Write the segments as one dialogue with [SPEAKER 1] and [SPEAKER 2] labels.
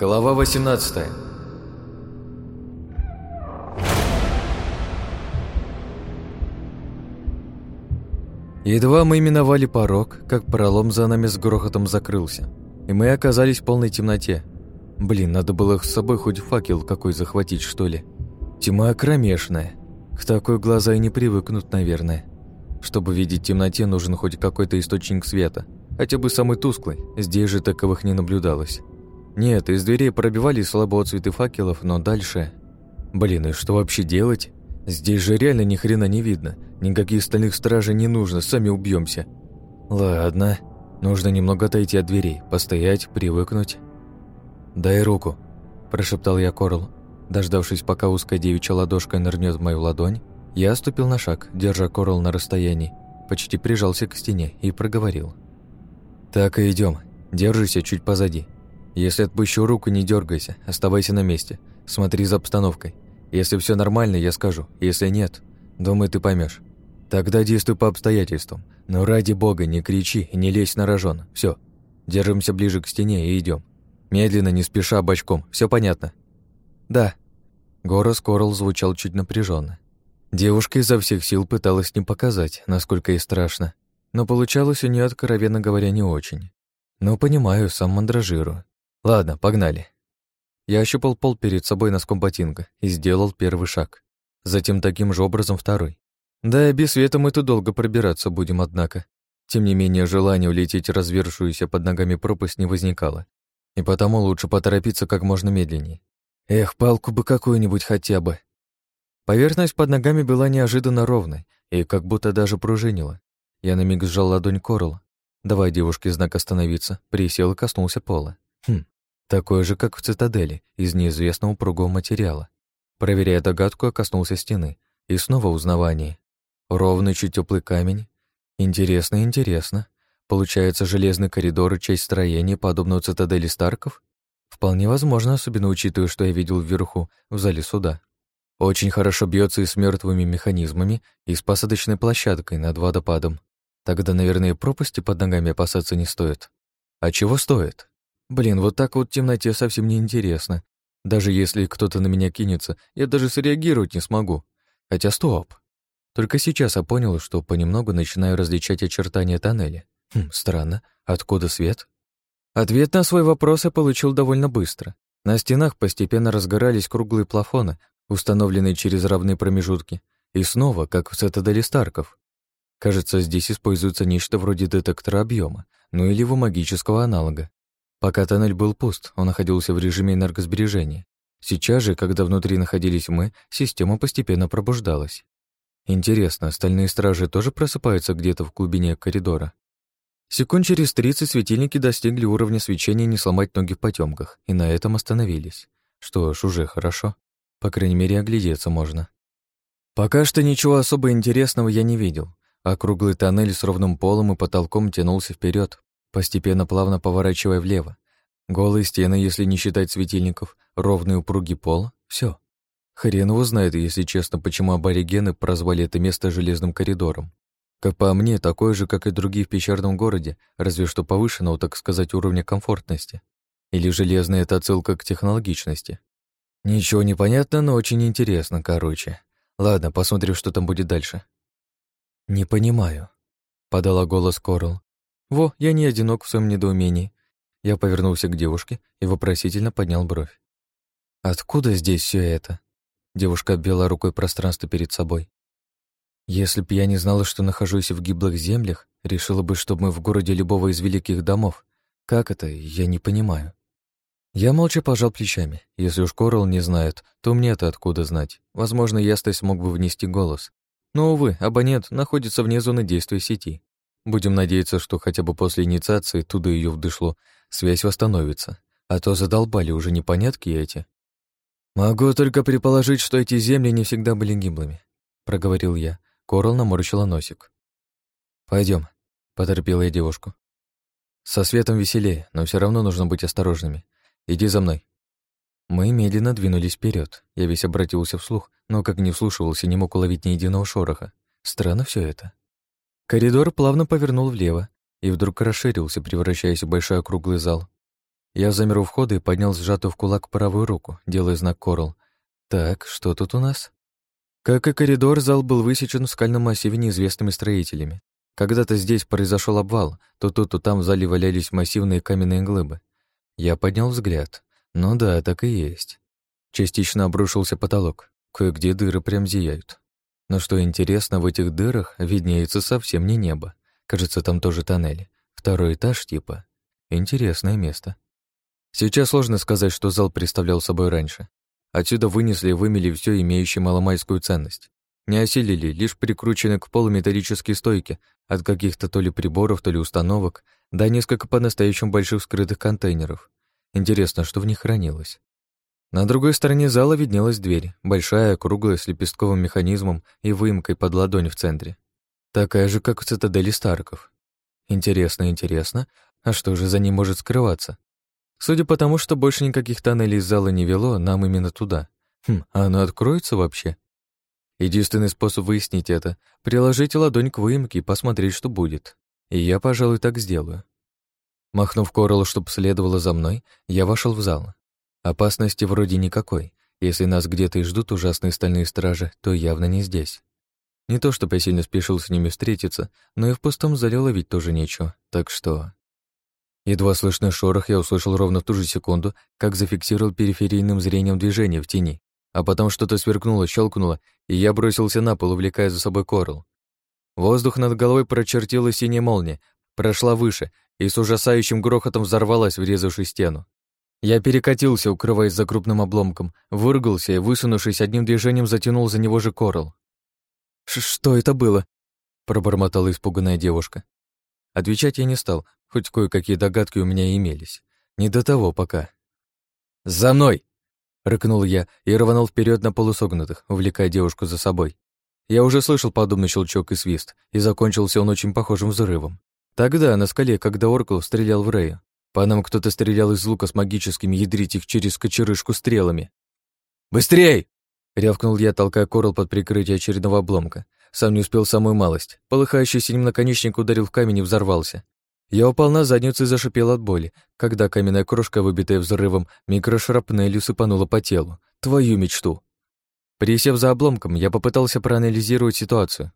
[SPEAKER 1] Глава 18 Едва мы миновали порог, как пролом за нами с грохотом закрылся, и мы оказались в полной темноте. Блин, надо было с собой хоть факел какой захватить, что ли. Тьма кромешная. К такой глаза и не привыкнут, наверное. Чтобы видеть в темноте, нужен хоть какой-то источник света, хотя бы самый тусклый, здесь же таковых не наблюдалось. Нет, из дверей пробивались слабо отцветы факелов, но дальше... Блин, и что вообще делать? Здесь же реально ни хрена не видно. Никаких стальных стражей не нужно, сами убьемся. Ладно, нужно немного отойти от дверей, постоять, привыкнуть. «Дай руку», – прошептал я Корл. Дождавшись, пока узкая девичья ладошка нырнет в мою ладонь, я ступил на шаг, держа Корл на расстоянии, почти прижался к стене и проговорил. «Так и идем. Держися чуть позади. Если отпущу руку, не дергайся, оставайся на месте. Смотри за обстановкой. Если все нормально, я скажу. Если нет, думаю, ты поймешь. Тогда действуй по обстоятельствам. Но ради бога не кричи и не лезь на рожон. Все. Держимся ближе к стене и идем. Медленно, не спеша, бочком. Все понятно? Да. Голос Корл звучал чуть напряженно. Девушка изо всех сил пыталась не показать, насколько ей страшно. Но получалось у нее, откровенно говоря, не очень. Но понимаю, сам мандражирую. Ладно, погнали. Я ощупал пол перед собой носком ботинка и сделал первый шаг. Затем таким же образом второй. Да, без света мы тут долго пробираться будем, однако. Тем не менее, желание улететь развершуюся под ногами пропасть не возникало. И потому лучше поторопиться как можно медленнее. Эх, палку бы какую-нибудь хотя бы. Поверхность под ногами была неожиданно ровной и как будто даже пружинила. Я на миг сжал ладонь Корла. Давай девушке знак остановиться, присел и коснулся пола. Хм, такое же, как в цитадели, из неизвестного упругого материала. Проверяя догадку, я коснулся стены. И снова узнавание. Ровный, чуть теплый камень. Интересно, интересно. Получается, железный коридор и часть строения, подобного цитадели Старков? Вполне возможно, особенно учитывая, что я видел вверху, в зале суда. Очень хорошо бьется и с мертвыми механизмами, и с посадочной площадкой над водопадом. Тогда, наверное, пропасти под ногами опасаться не стоит. А чего стоит? Блин, вот так вот в темноте совсем не интересно. Даже если кто-то на меня кинется, я даже среагировать не смогу. Хотя стоп. Только сейчас я понял, что понемногу начинаю различать очертания тоннеля. Хм, странно. Откуда свет? Ответ на свой вопрос я получил довольно быстро. На стенах постепенно разгорались круглые плафоны, установленные через равные промежутки. И снова, как в цитадели Старков. Кажется, здесь используется нечто вроде детектора объема, ну или его магического аналога. Пока тоннель был пуст, он находился в режиме энергосбережения. Сейчас же, когда внутри находились мы, система постепенно пробуждалась. Интересно, остальные стражи тоже просыпаются где-то в глубине коридора? Секунд через 30 светильники достигли уровня свечения не сломать ноги в потемках, и на этом остановились. Что ж, уже хорошо. По крайней мере, оглядеться можно. Пока что ничего особо интересного я не видел. Округлый тоннель с ровным полом и потолком тянулся вперед, постепенно плавно поворачивая влево. Голые стены, если не считать светильников, ровный упругий пол — все. Хрен его знает, если честно, почему аборигены прозвали это место железным коридором. Как по мне, такое же, как и другие в пещерном городе, разве что повышенного, так сказать, уровня комфортности. Или железная — это отсылка к технологичности. Ничего не понятно, но очень интересно, короче. Ладно, посмотрим, что там будет дальше. «Не понимаю», — подала голос Корл. Во, я не одинок в своем недоумении. Я повернулся к девушке и вопросительно поднял бровь. «Откуда здесь все это?» Девушка обвела рукой пространство перед собой. «Если б я не знала, что нахожусь в гиблых землях, решила бы, что мы в городе любого из великих домов. Как это, я не понимаю». Я молча пожал плечами. Если уж Корал не знает, то мне-то откуда знать. Возможно, ясность мог бы внести голос. Но, увы, абонент находится вне зоны действия сети. Будем надеяться, что хотя бы после инициации туда ее вдышло, связь восстановится. А то задолбали уже непонятки эти. «Могу только предположить, что эти земли не всегда были гиблыми», — проговорил я. Корал наморщила носик. Пойдем, поторопила я девушку. «Со светом веселее, но все равно нужно быть осторожными. Иди за мной». Мы медленно двинулись вперед. Я весь обратился вслух, но как не вслушивался, не мог уловить ни единого шороха. Странно все это. Коридор плавно повернул влево и вдруг расширился, превращаясь в большой округлый зал. Я замер у входа и поднял сжатую в кулак правую руку, делая знак Корл. Так, что тут у нас? Как и коридор, зал был высечен в скальном массиве неизвестными строителями. Когда-то здесь произошел обвал, то тут, то там в зале валялись массивные каменные глыбы. Я поднял взгляд. Ну да, так и есть. Частично обрушился потолок. Кое-где дыры прям зияют. Но что интересно, в этих дырах виднеется совсем не небо. Кажется, там тоже тоннели. Второй этаж типа. Интересное место. Сейчас сложно сказать, что зал представлял собой раньше. Отсюда вынесли и вымели все имеющее маломайскую ценность. Не осилили лишь прикрученные к полу металлические стойки от каких-то то ли приборов, то ли установок, да несколько по-настоящему больших скрытых контейнеров. Интересно, что в них хранилось. На другой стороне зала виднелась дверь, большая, круглая, с лепестковым механизмом и выемкой под ладонь в центре. Такая же, как в цитадели Старков. Интересно, интересно, а что же за ней может скрываться? Судя по тому, что больше никаких тоннелей из зала не вело, нам именно туда. Хм, а она откроется вообще? Единственный способ выяснить это — приложить ладонь к выемке и посмотреть, что будет. И я, пожалуй, так сделаю. Махнув Коралу, чтобы следовало за мной, я вошел в зал. Опасности вроде никакой. Если нас где-то и ждут ужасные стальные стражи, то явно не здесь. Не то, чтобы я сильно спешил с ними встретиться, но и в пустом зале ловить тоже нечего, так что... Едва слышный шорох я услышал ровно в ту же секунду, как зафиксировал периферийным зрением движение в тени, а потом что-то сверкнуло, щелкнуло, и я бросился на пол, увлекая за собой Корл. Воздух над головой прочертила синяя молния, прошла выше и с ужасающим грохотом взорвалась, врезавшись в стену. Я перекатился, укрываясь за крупным обломком, выругался и, высунувшись одним движением, затянул за него же Корл. «Что это было?» — пробормотала испуганная девушка. Отвечать я не стал, хоть кое-какие догадки у меня имелись. Не до того пока. «За мной!» — рыкнул я и рванул вперед на полусогнутых, увлекая девушку за собой. Я уже слышал подобный щелчок и свист, и закончился он очень похожим взрывом. Тогда, на скале, когда Оркл стрелял в Рэя, по нам кто-то стрелял из лука с магическими ядрить их через кочерышку стрелами. «Быстрей!» — рявкнул я, толкая Корл под прикрытие очередного обломка. Сам не успел самую малость. Полыхающий синим наконечник ударил в камень и взорвался. Я упал на задницу и зашипел от боли, когда каменная крошка, выбитая взрывом, микрошрапнелью сыпанула по телу. Твою мечту. Присев за обломком, я попытался проанализировать ситуацию.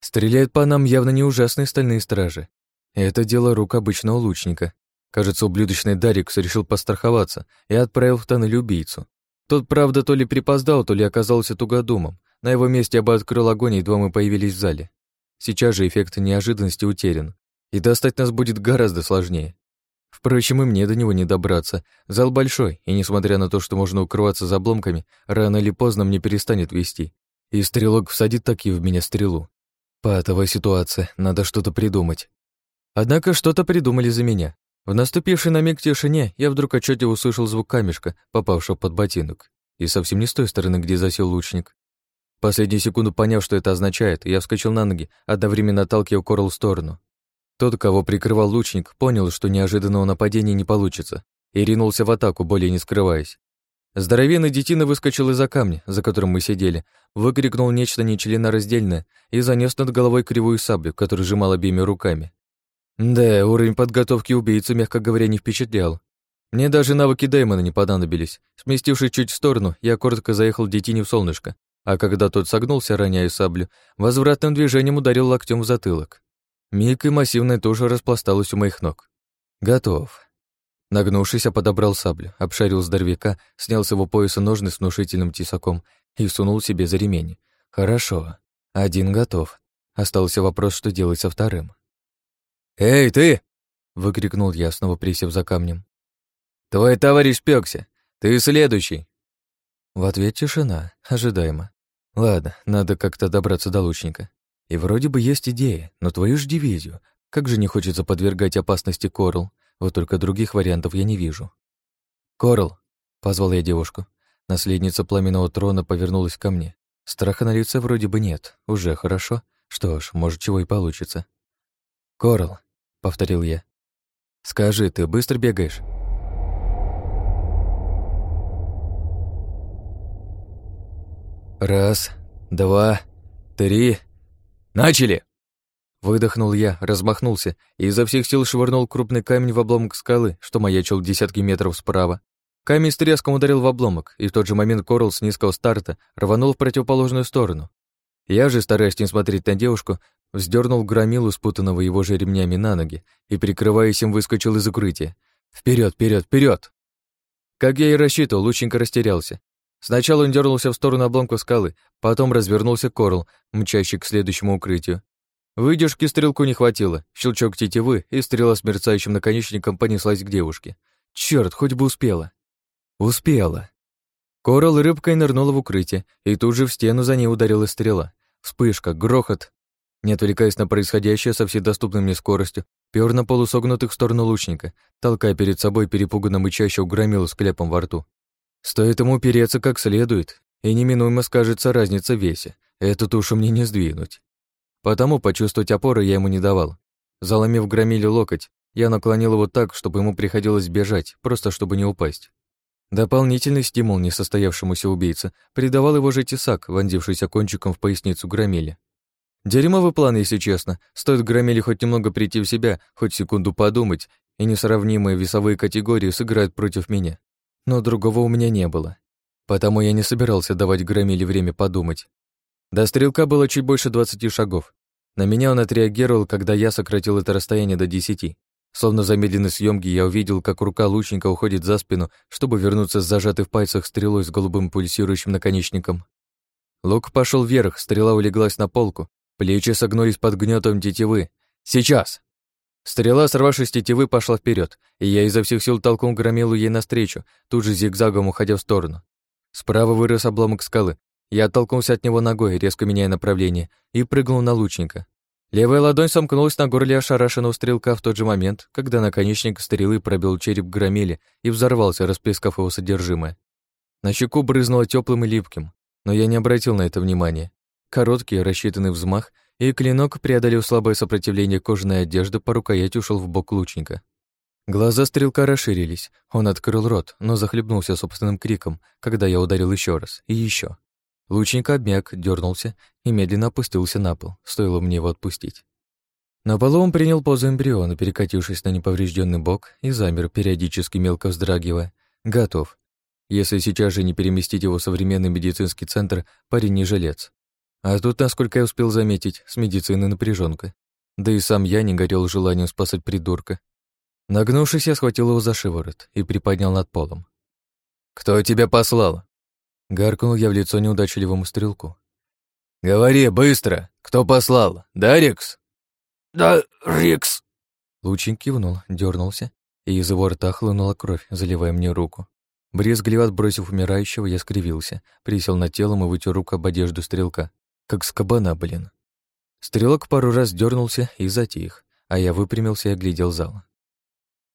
[SPEAKER 1] Стреляют по нам явно не ужасные стальные стражи. Это дело рук обычного лучника. Кажется, ублюдочный Дарикс решил постраховаться и отправил в тоннель убийцу. Тот, правда, то ли припоздал, то ли оказался тугодумом. На его месте я бы открыл огонь, едва мы появились в зале. Сейчас же эффект неожиданности утерян и достать нас будет гораздо сложнее. Впрочем, и мне до него не добраться. Зал большой, и несмотря на то, что можно укрываться за обломками, рано или поздно мне перестанет вести. И стрелок всадит таки в меня стрелу. Патовая ситуация, надо что-то придумать. Однако что-то придумали за меня. В наступившей на миг тишине я вдруг отчетливо услышал звук камешка, попавшего под ботинок. И совсем не с той стороны, где засел лучник. Последнюю секунду поняв, что это означает, я вскочил на ноги, одновременно отталкивая Корл в сторону. Тот, кого прикрывал лучник, понял, что неожиданного нападения не получится, и ринулся в атаку, более не скрываясь. Здоровенный детина выскочил из-за камня, за которым мы сидели, выкрикнул нечто нечленораздельное и занес над головой кривую саблю, которую сжимал обеими руками. Да, уровень подготовки убийцы, мягко говоря, не впечатлял. Мне даже навыки Дэймона не понадобились. Сместившись чуть в сторону, я коротко заехал детине в солнышко, а когда тот согнулся, роняя саблю, возвратным движением ударил локтем в затылок. Миг и массивная туша распласталась у моих ног. Готов. Нагнувшись, я подобрал саблю, обшарил здоровяка, снял с его пояса ножны с внушительным тесаком и сунул себе за ремень. Хорошо. Один готов. Остался вопрос, что делать со вторым. «Эй, ты!» — выкрикнул я, снова присев за камнем. «Твой товарищ спекся. Ты следующий!» В ответ тишина, ожидаемо. Ладно, надо как-то добраться до лучника. И вроде бы есть идея, но твою ж дивизию. Как же не хочется подвергать опасности Корл, вот только других вариантов я не вижу. «Корл!» — позвал я девушку. Наследница пламенного трона повернулась ко мне. Страха на лице вроде бы нет, уже хорошо. Что ж, может, чего и получится. «Корл!» — повторил я. «Скажи, ты быстро бегаешь?» «Раз, два, три...» «Начали!» Выдохнул я, размахнулся и изо всех сил швырнул крупный камень в обломок скалы, что маячил десятки метров справа. Камень с треском ударил в обломок, и в тот же момент Корл с низкого старта рванул в противоположную сторону. Я же, стараясь не смотреть на девушку, вздернул громилу, спутанного его же ремнями на ноги, и, прикрываясь им, выскочил из укрытия. Вперед, вперед, вперед! Как я и рассчитывал, лученько растерялся. Сначала он дернулся в сторону обломка скалы, потом развернулся Корл, мчащий к следующему укрытию. Выдержки стрелку не хватило, щелчок тетивы, и стрела с мерцающим наконечником понеслась к девушке. Черт, хоть бы успела. Успела. Корал рыбкой нырнула в укрытие, и тут же в стену за ней ударила стрела. Вспышка, грохот. Не отвлекаясь на происходящее со всей доступной мне скоростью, пёр на полусогнутых в сторону лучника, толкая перед собой перепуганно мычащего громилу с кляпом во рту. Стоит ему переться как следует, и неминуемо скажется разница в весе. Эту тушу мне не сдвинуть. Потому почувствовать опоры я ему не давал. Заломив громилю локоть, я наклонил его так, чтобы ему приходилось бежать, просто чтобы не упасть. Дополнительный стимул несостоявшемуся убийце придавал его же тесак, вонзившийся кончиком в поясницу громили. Дерьмовый план, если честно. Стоит громиле хоть немного прийти в себя, хоть секунду подумать, и несравнимые весовые категории сыграют против меня. Но другого у меня не было. Потому я не собирался давать громиле время подумать. До стрелка было чуть больше двадцати шагов. На меня он отреагировал, когда я сократил это расстояние до десяти. Словно в замедленной съемке я увидел, как рука лучника уходит за спину, чтобы вернуться с зажатой в пальцах стрелой с голубым пульсирующим наконечником. Лук пошел вверх, стрела улеглась на полку, плечи согнулись под гнетом тетивы. «Сейчас!» Стрела, сорвавшись тетивы, пошла вперед, и я изо всех сил толкнул громилу ей навстречу, тут же зигзагом уходя в сторону. Справа вырос обломок скалы, я оттолкнулся от него ногой, резко меняя направление, и прыгнул на лучника. Левая ладонь сомкнулась на горле ошарашенного стрелка в тот же момент, когда наконечник стрелы пробил череп громили и взорвался, расплескав его содержимое. На щеку брызнуло теплым и липким, но я не обратил на это внимания. Короткий, рассчитанный взмах, и клинок, преодолев слабое сопротивление кожаной одежды, по рукоять ушел в бок лучника. Глаза стрелка расширились, он открыл рот, но захлебнулся собственным криком, когда я ударил еще раз и еще. Лучник обмяк, дернулся и медленно опустился на пол, стоило мне его отпустить. На полу он принял позу эмбриона, перекатившись на неповрежденный бок, и замер, периодически мелко вздрагивая. Готов. Если сейчас же не переместить его в современный медицинский центр, парень не жилец. А тут, насколько я успел заметить, с медициной напряженка. Да и сам я не горел желанием спасать придурка. Нагнувшись, я схватил его за шиворот и приподнял над полом. «Кто тебя послал?» Гаркнул я в лицо неудачливому стрелку. «Говори быстро! Кто послал? Да, Рикс?»
[SPEAKER 2] «Да, Рикс!»
[SPEAKER 1] Лучин кивнул, дернулся, и из его рта хлынула кровь, заливая мне руку. Брезгливо отбросив умирающего, я скривился, присел над телом и вытер руку об одежду стрелка. Как с кабана, блин. Стрелок пару раз дернулся и затих, а я выпрямился и оглядел зал.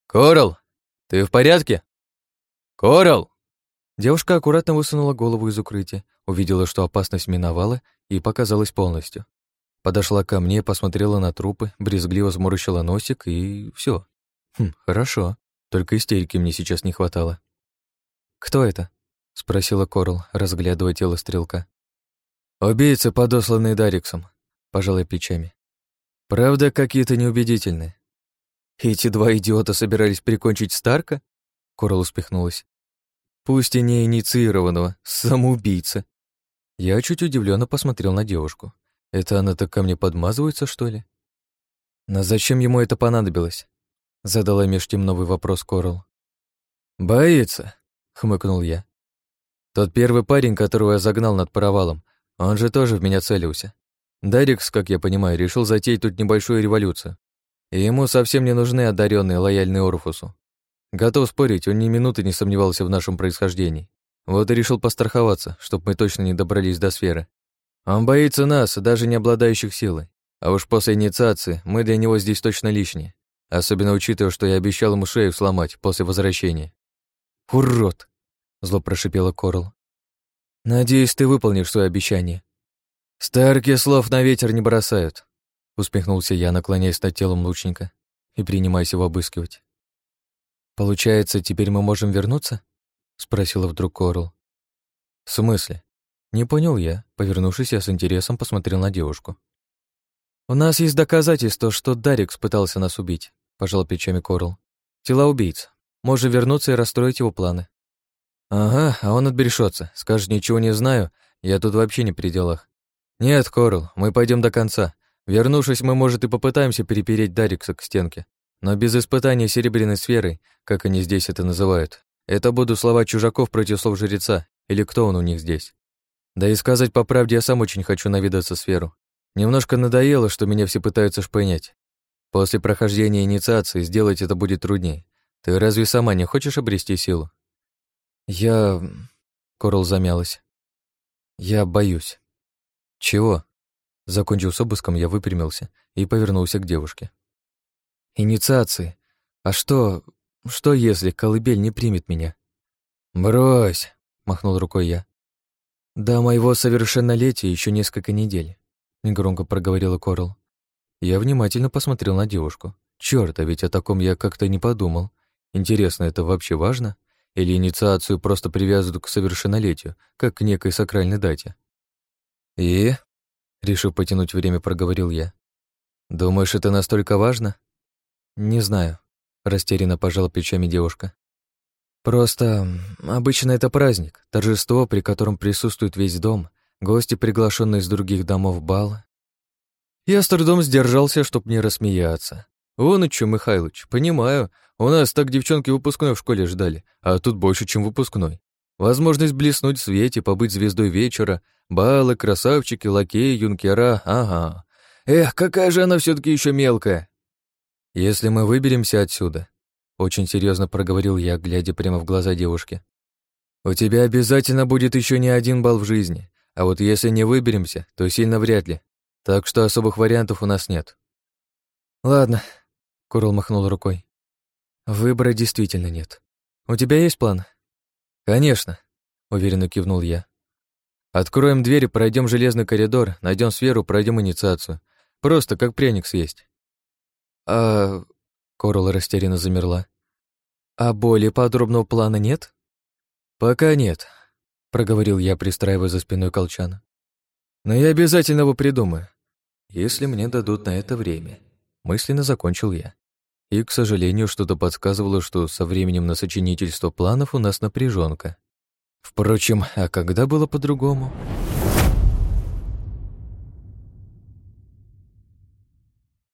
[SPEAKER 2] «Корал, ты в порядке?» «Корал!»
[SPEAKER 1] Девушка аккуратно высунула голову из укрытия, увидела, что опасность миновала и показалась полностью. Подошла ко мне, посмотрела на трупы, брезгливо сморщила носик и все. Хм, хорошо. Только истерики мне сейчас не хватало. «Кто это?» — спросила Корл, разглядывая тело стрелка. «Убийцы, подосланные Дариксом», — пожалуй плечами. «Правда, какие-то неубедительные». «Эти два идиота собирались прикончить Старка?» Корл успехнулась. Пусть и не инициированного, самоубийца. Я чуть удивленно посмотрел на девушку. Это она так ко мне подмазывается, что ли? Но зачем ему это понадобилось? Задала меж тем новый вопрос Корал. «Боится», — хмыкнул я. «Тот первый парень, которого я загнал над провалом, он же тоже в меня целился. Дарикс, как я понимаю, решил затеять тут небольшую революцию. И ему совсем не нужны одаренные, лояльные Орфусу. Готов спорить, он ни минуты не сомневался в нашем происхождении. Вот и решил постраховаться, чтобы мы точно не добрались до сферы. Он боится нас, даже не обладающих силой. А уж после инициации мы для него здесь точно лишние. Особенно учитывая, что я обещал ему шею сломать после возвращения. «Урод!» — зло прошипела Корл. «Надеюсь, ты выполнишь свое обещание». «Старки слов на ветер не бросают», — усмехнулся я, наклоняясь над телом лучника и принимаясь его обыскивать. «Получается, теперь мы можем вернуться?» — спросила вдруг Корл. «В смысле?» Не понял я. Повернувшись, я с интересом посмотрел на девушку. «У нас есть доказательства, что Дарикс пытался нас убить», — пожал плечами Корл. «Тела убийц. Можем вернуться и расстроить его планы». «Ага, а он отбрешется, скажет, ничего не знаю, я тут вообще не при делах. Нет, Корл, мы пойдем до конца. Вернувшись, мы, может, и попытаемся перепереть Дарикса к стенке, но без испытания серебряной сферой, как они здесь это называют. Это будут слова чужаков против слов жреца, или кто он у них здесь. Да и сказать по правде, я сам очень хочу навидаться сферу. Немножко надоело, что меня все пытаются шпынять. После прохождения инициации сделать это будет труднее. Ты разве сама не хочешь обрести силу? Я... Корл замялась. Я боюсь. Чего? Закончив с обыском, я выпрямился и повернулся к девушке. Инициации. А что... Что, если колыбель не примет меня? Брось, махнул рукой я. До моего совершеннолетия еще несколько недель негромко проговорила Корл. Я внимательно посмотрел на девушку. Чёрт, а ведь о таком я как-то не подумал. Интересно, это вообще важно? Или инициацию просто привязывают к совершеннолетию, как к некой сакральной дате? И, решив потянуть время, проговорил я. Думаешь, это настолько важно? Не знаю, растерянно пожала плечами девушка. Просто обычно это праздник, торжество, при котором присутствует весь дом, гости, приглашенные из других домов бала. Я с трудом сдержался, чтоб не рассмеяться. Вон и чё, Михайлович, понимаю, у нас так девчонки выпускной в школе ждали, а тут больше, чем выпускной. Возможность блеснуть в свете, побыть звездой вечера, балы, красавчики, лакеи, юнкера, ага. Эх, какая же она все таки еще мелкая. Если мы выберемся отсюда, очень серьезно проговорил я, глядя прямо в глаза девушки. У тебя обязательно будет еще не один бал в жизни. А вот если не выберемся, то сильно вряд ли. Так что особых вариантов у нас нет. Ладно, Курл махнул рукой. Выбора действительно нет. У тебя есть план? Конечно, уверенно кивнул я. Откроем двери, пройдем железный коридор, найдем сферу, пройдем инициацию. Просто как пряник съесть. А... Корл растерянно замерла. А более подробного плана нет? Пока нет, проговорил я, пристраивая за спиной колчана. Но я обязательно его придумаю, если мне дадут на это время. Мысленно закончил я. И, к сожалению, что-то подсказывало, что со временем на сочинительство планов у нас напряженка. Впрочем, а когда было по-другому?